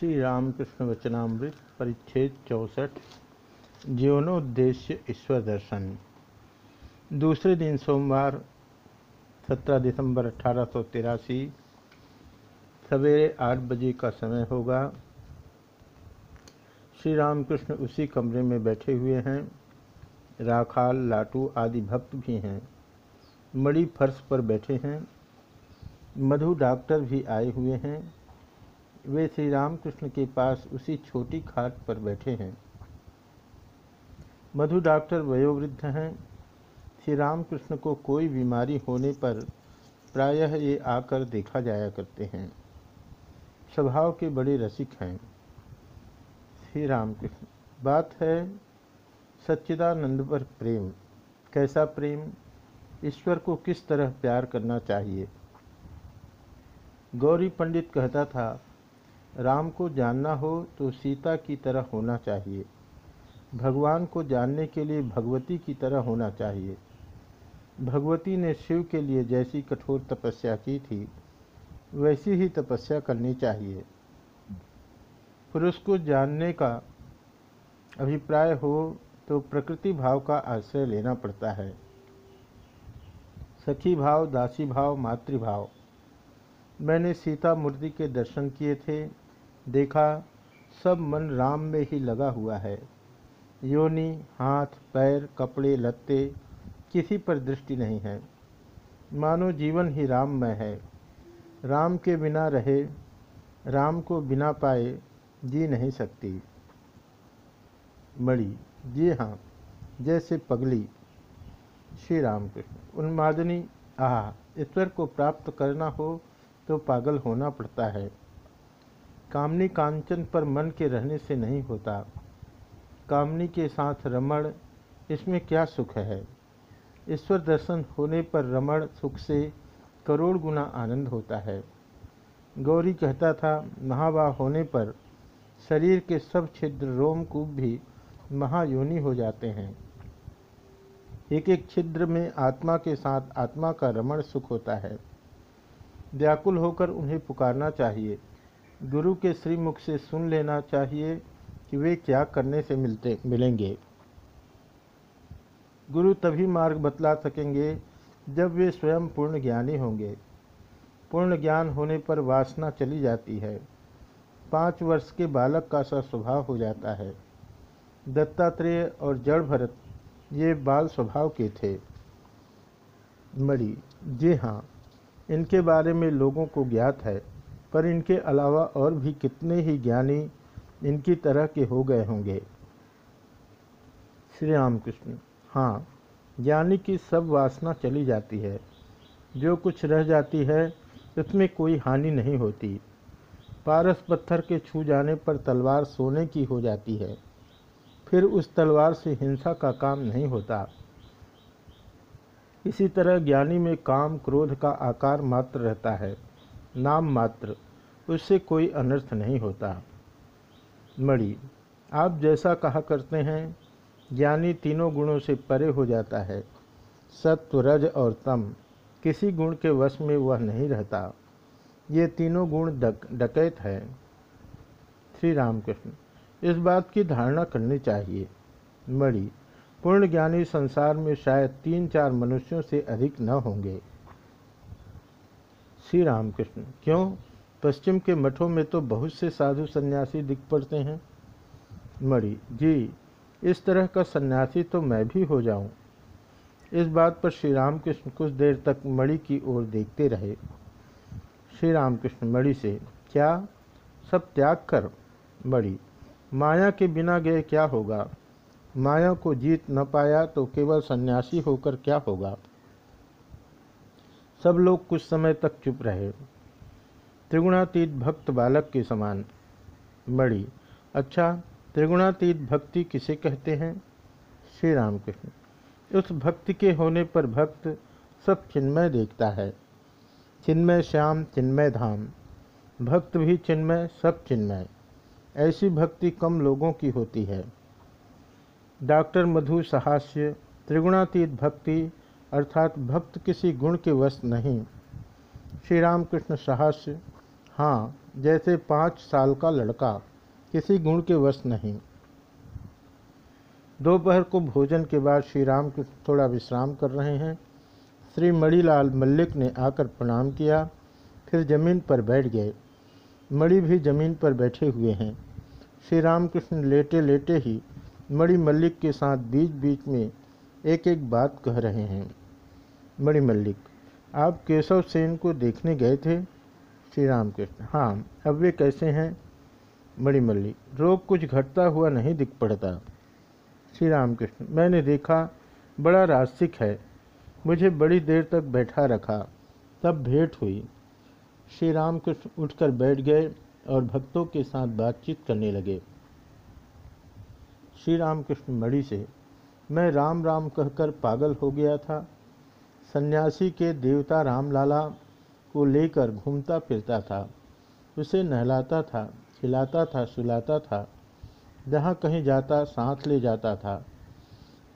श्री रामकृष्ण वचनामृत परिच्छेद चौसठ, जीवनोद्देश्य ईश्वर दर्शन। दूसरे दिन सोमवार 17 दिसंबर अठारह सौ तिरासी, सवेरे आठ बजे का समय होगा। श्री रामकृष्ण उसी कमरे में बैठे हुए हैं। राखाल, लाटू आदि भक्त भी हैं। मड़ी फर्श पर बैठे हैं। मधु डॉक्टर भी आए हुए हैं। वे श्री रामकृष्ण के पास उसी छोटी खाट पर बैठे हैं। मधु डॉक्टर वयोवृद्ध हैं। श्री रामकृष्ण को कोई बीमारी होने पर प्रायः ये आकर देखा जाया करते हैं। स्वभाव के बड़े रसिक हैं। श्री रामकृष्ण बात है सच्चिदानंद पर प्रेम। कैसा प्रेम? ईश्वर को किस तरह प्यार करना चाहिए? गौरी पंडित कहता था राम को जानना हो तो सीता की तरह होना चाहिए। भगवान को जानने के लिए भगवती की तरह होना चाहिए। भगवती ने शिव के लिए जैसी कठोर तपस्या की थी, वैसी ही तपस्या करनी चाहिए। पुरुष को जानने का अभिप्राय हो तो प्रकृति भाव का आश्रय लेना पड़ता है। सखी भाव, दासी भाव, मातृभाव। मैंने सीता मूर्ति के दर्शन किए थे, देखा, सब मन राम में ही लगा हुआ है। योनि, हाथ, पैर, कपड़े, लत्ते, किसी पर दृष्टि नहीं है। मानो जीवन ही राम में है। राम के बिना रहे, राम को बिना पाए जी नहीं सकती। मणि, जी हाँ जैसे पगली, श्री राम कृष्ण उन्मादनी, आह, ईश्वर को प्राप्त करना हो तो पागल होना पड़ता है। कामनी कांचन पर मन के रहने से नहीं होता। कामनी के साथ रमण, इसमें क्या सुख है? ईश्वर दर्शन होने पर रमण सुख से करोड़ गुना आनंद होता है। गौरी कहता था महावाह होने पर शरीर के सब छिद्र रोमकूप भी महायोनि हो जाते हैं। एक एक छिद्र में आत्मा के साथ आत्मा का रमण सुख होता है। व्याकुल होकर उन्हें पुकारना चाहिए। गुरु के श्रीमुख से सुन लेना चाहिए कि वे क्या करने से मिलते, मिलेंगे। गुरु तभी मार्ग बतला सकेंगे जब वे स्वयं पूर्ण ज्ञानी होंगे। पूर्ण ज्ञान होने पर वासना चली जाती है। पाँच वर्ष के बालक का सा स्वभाव हो जाता है। दत्तात्रेय और जड़ भरत, ये बाल स्वभाव के थे। मणि, जी हाँ इनके बारे में लोगों को ज्ञात है, पर इनके अलावा और भी कितने ही ज्ञानी इनकी तरह के हो गए होंगे। श्री रामकृष्ण हाँ ज्ञानी की सब वासना चली जाती है। जो कुछ रह जाती है, उसमें कोई हानि नहीं होती। पारस पत्थर के छू जाने पर तलवार सोने की हो जाती है। फिर उस तलवार से हिंसा का काम नहीं होता। इसी तरह ज्ञानी में काम क्रोध का आकार मात्र रहता है, नाम मात्र, उससे कोई अनर्थ नहीं होता। मणि, आप जैसा कहा करते हैं, ज्ञानी तीनों गुणों से परे हो जाता है, सत्व, रज और तम, किसी गुण के वश में वह नहीं रहता। ये तीनों गुण डक, डकैत है। श्री रामकृष्ण इस बात की धारणा करनी चाहिए। मणि पूर्ण ज्ञानी संसार में शायद तीन चार मनुष्यों से अधिक न होंगे। श्री रामकृष्ण क्यों? पश्चिम के मठों में तो बहुत से साधु सन्यासी दिख पड़ते हैं। मणि, जी, इस तरह का सन्यासी तो मैं भी हो जाऊँ। इस बात पर श्री रामकृष्ण कुछ देर तक मणि की ओर देखते रहे। श्री रामकृष्ण मणि से, क्या? सब त्याग कर। मणि, माया के बिना गए क्या होगा? माया को जीत न पाया तो केवल सन्यासी होकर क्या होगा? सब लोग कुछ समय तक चुप रहे। त्रिगुणातीत भक्त बालक के समान। मणि अच्छा त्रिगुणातीत भक्ति किसे कहते हैं? श्री राम रामकृष्ण उस भक्ति के होने पर भक्त सब चिन्मय देखता है। चिन्मय श्याम, चिन्मय धाम। भक्त भी चिन्मय, सब चिन्मय। ऐसी भक्ति कम लोगों की होती है। डॉक्टर मधु सहास्य, त्रिगुणातीत भक्ति, अर्थात भक्त किसी गुण के वश नहीं। श्री रामकृष्ण सहास्य हाँ जैसे पाँच साल का लड़का, किसी गुण के वश नहीं। दोपहर को भोजन के बाद श्री राम थोड़ा विश्राम कर रहे हैं। श्री मणिलाल मल्लिक ने आकर प्रणाम किया, फिर ज़मीन पर बैठ गए। मणि भी ज़मीन पर बैठे हुए हैं। श्री रामकृष्ण लेटे लेटे ही मणि मल्लिक के साथ बीच बीच में एक एक बात कह रहे हैं। मणि मल्लिक, आप केशव सेन को देखने गए थे? श्री राम कृष्ण हाँ अब वे कैसे हैं? मणि मल्लिक, रोग कुछ घटता हुआ नहीं दिख पड़ता। श्री राम कृष्ण मैंने देखा बड़ा रास्तिक है। मुझे बड़ी देर तक बैठा रखा, तब भेंट हुई। श्री रामकृष्ण उठकर बैठ गए और भक्तों के साथ बातचीत करने लगे। श्री रामकृष्ण मणि से मैं राम राम कहकर पागल हो गया था। सन्यासी के देवता रामलाला को लेकर घूमता फिरता था। उसे नहलाता था, खिलाता था, सुलाता था, जहाँ कहीं जाता, साथ ले जाता था।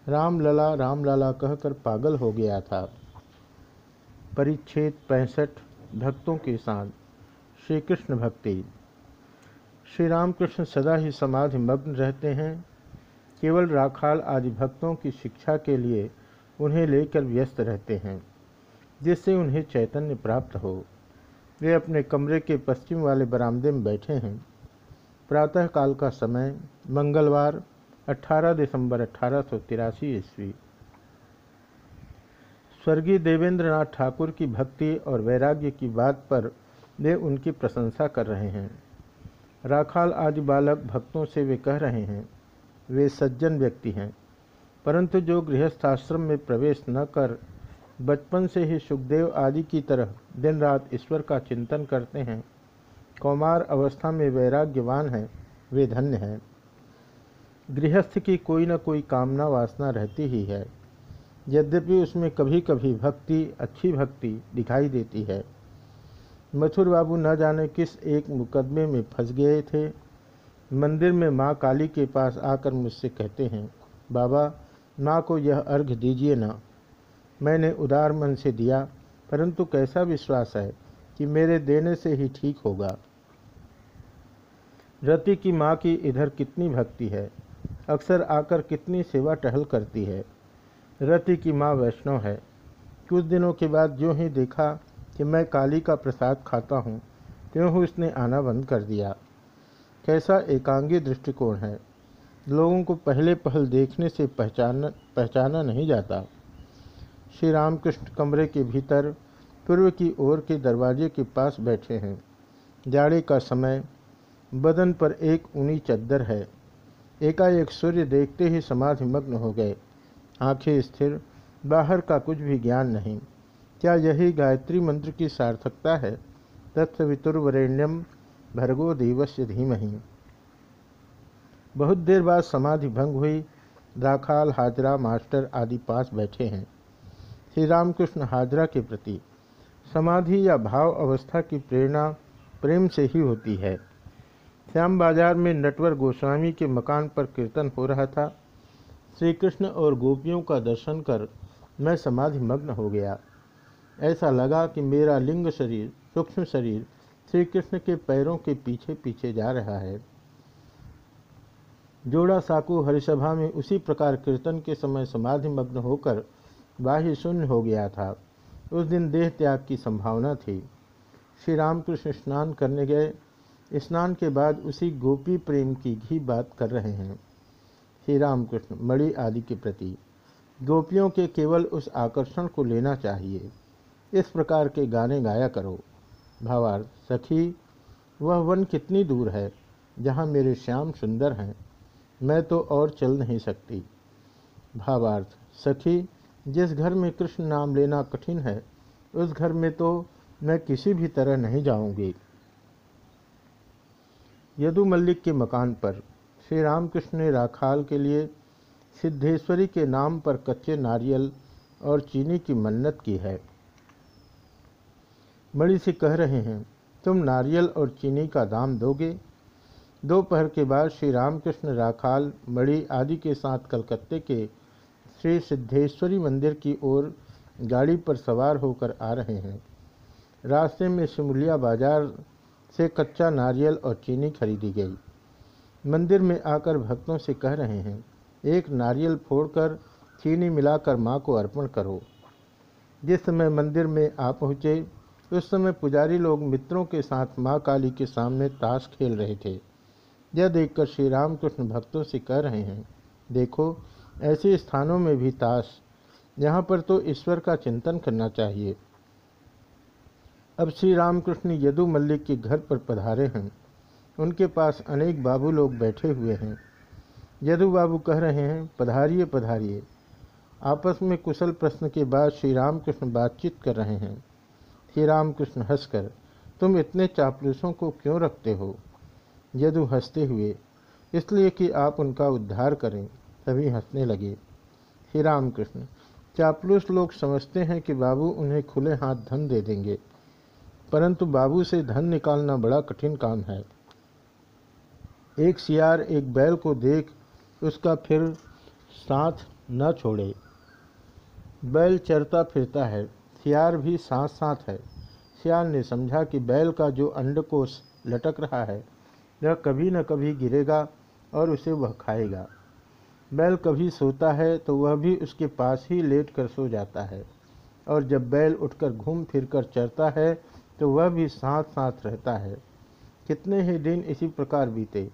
राम लला राम लाला कहकर पागल हो गया था। परिच्छेद पैंसठ, भक्तों के साथ श्री कृष्ण भक्ति। श्री रामकृष्ण सदा ही समाधि मग्न रहते हैं। केवल राखाल आदि भक्तों की शिक्षा के लिए उन्हें लेकर व्यस्त रहते हैं, जिससे उन्हें चैतन्य प्राप्त हो। वे अपने कमरे के पश्चिम वाले बरामदे में बैठे हैं। प्रातःकाल का समय, मंगलवार 18 दिसंबर अठारह सौ तिरासी ईस्वी। स्वर्गीय देवेंद्र नाथ ठाकुर की भक्ति और वैराग्य की बात पर वे उनकी प्रशंसा कर रहे हैं। राखाल आदि बालक भक्तों से वे कह रहे हैं वे सज्जन व्यक्ति हैं। परंतु जो गृहस्थाश्रम में प्रवेश न कर, बचपन से ही सुखदेव आदि की तरह दिन रात ईश्वर का चिंतन करते हैं, कौमार अवस्था में वैराग्यवान हैं, वे धन्य हैं। गृहस्थ की कोई न कोई कामना वासना रहती ही है, यद्यपि उसमें कभी कभी भक्ति, अच्छी भक्ति दिखाई देती है। मथुर बाबू न जाने किस एक मुकदमे में फंस गए थे मंदिर में माँ काली के पास आकर मुझसे कहते हैं, बाबा, माँ को यह अर्घ दीजिए ना। मैंने उदार मन से दिया, परंतु कैसा विश्वास है कि मेरे देने से ही ठीक होगा। रति की माँ की इधर कितनी भक्ति है, अक्सर आकर कितनी सेवा टहल करती है। रति की माँ वैष्णव है। कुछ दिनों के बाद जो ही देखा कि मैं काली का प्रसाद खाता हूँ, त्यों ही उसने आना बंद कर दिया। कैसा एकांगी दृष्टिकोण है? लोगों को पहले पहल देखने से पहचाना पहचाना नहीं जाता। श्री रामकृष्ण कमरे के भीतर, पूर्व की ओर के दरवाजे के पास बैठे हैं। जाड़े का समय, बदन पर एक ऊनी चद्दर है। एकाएक सूर्य देखते ही समाधि मग्न हो गए। आँखें स्थिर, बाहर का कुछ भी ज्ञान नहीं। क्या यही गायत्री मंत्र की सार्थकता है? तत्सवितुर्वरेण्यम भर्गो देवस्य धीमहि। बहुत देर बाद समाधि भंग हुई। राखाल, हाजरा, मास्टर आदि पास बैठे हैं। श्री रामकृष्ण हाजरा के प्रति। समाधि या भाव अवस्था की प्रेरणा प्रेम से ही होती है। श्याम बाज़ार में नटवर गोस्वामी के मकान पर कीर्तन हो रहा था। श्री कृष्ण और गोपियों का दर्शन कर मैं समाधि मग्न हो गया। ऐसा लगा कि मेरा लिंग शरीर, सूक्ष्म शरीर श्री कृष्ण के पैरों के पीछे पीछे जा रहा है। जोड़ा साकू हरिसभा में उसी प्रकार कीर्तन के समय समाधि मग्न होकर बाह्य शून्य हो गया था। उस दिन देह त्याग की संभावना थी। श्री रामकृष्ण स्नान करने गए। स्नान के बाद उसी गोपी प्रेम की ही बात कर रहे हैं। श्री रामकृष्ण मणि आदि के प्रति। गोपियों के केवल उस आकर्षण को लेना चाहिए। इस प्रकार के गाने गाया करो। भावार्थ सखी, वह वन कितनी दूर है, जहाँ मेरे श्याम सुंदर हैं। मैं तो और चल नहीं सकती। भावार्थ, सखी, जिस घर में कृष्ण नाम लेना कठिन है, उस घर में तो मैं किसी भी तरह नहीं जाऊँगी। यदु मल्लिक के मकान पर श्री रामकृष्ण ने राखाल के लिए सिद्धेश्वरी के नाम पर कच्चे नारियल और चीनी की मन्नत की है। मणि से कह रहे हैं, तुम नारियल और चीनी का दाम दोगे? दोपहर के बाद श्री रामकृष्ण, राखाल, मणि आदि के साथ कलकत्ते के श्री सिद्धेश्वरी मंदिर की ओर गाड़ी पर सवार होकर आ रहे हैं। रास्ते में शिमुलिया बाज़ार से कच्चा नारियल और चीनी खरीदी गई। मंदिर में आकर भक्तों से कह रहे हैं, एक नारियल फोड़कर चीनी मिलाकर माँ को अर्पण करो। जिस समय मंदिर में आ पहुँचे उस समय पुजारी लोग मित्रों के साथ माँ काली के सामने ताश खेल रहे थे। यह देखकर श्री रामकृष्ण भक्तों से कह रहे हैं, देखो, ऐसे स्थानों में भी ताश, यहाँ पर तो ईश्वर का चिंतन करना चाहिए। अब श्री रामकृष्ण यदु मल्लिक के घर पर पधारे हैं। उनके पास अनेक बाबू लोग बैठे हुए हैं। यदु बाबू कह रहे हैं, पधारिए पधारिए। आपस में कुशल प्रश्न के बाद श्री रामकृष्ण बातचीत कर रहे हैं। श्री रामकृष्ण, हंसकर, तुम इतने चापलूसों को क्यों रखते हो? यदु हँसते हुए, इसलिए कि आप उनका उद्धार करें। तभी हंसने लगे। श्री रामकृष्ण, चापलूस लोग समझते हैं कि बाबू उन्हें खुले हाथ धन दे देंगे, परंतु बाबू से धन निकालना बड़ा कठिन काम है। एक सियार एक बैल को देख, उसका फिर साथ न छोड़े। बैल चरता फिरता है। सियार भी साथ साथ है। सियार ने समझा कि बैल का जो अंडकोश लटक रहा है, वह कभी न कभी गिरेगा और उसे वह खाएगा। बैल कभी सोता है तो वह भी उसके पास ही लेट कर सो जाता है और जब बैल उठकर घूम फिर कर चरता है तो वह भी साथ साथ रहता है। कितने ही दिन इसी प्रकार बीते,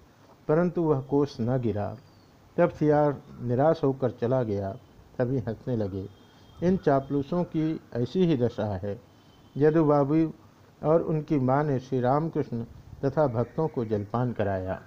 परंतु वह कोष न गिरा। तब सियार निराश होकर चला गया, तभी हंसने लगे। इन चापलूसों की ऐसी ही दशा है। यदु बाबू और उनकी माँ ने श्री रामकृष्ण तथा भक्तों को जलपान कराया।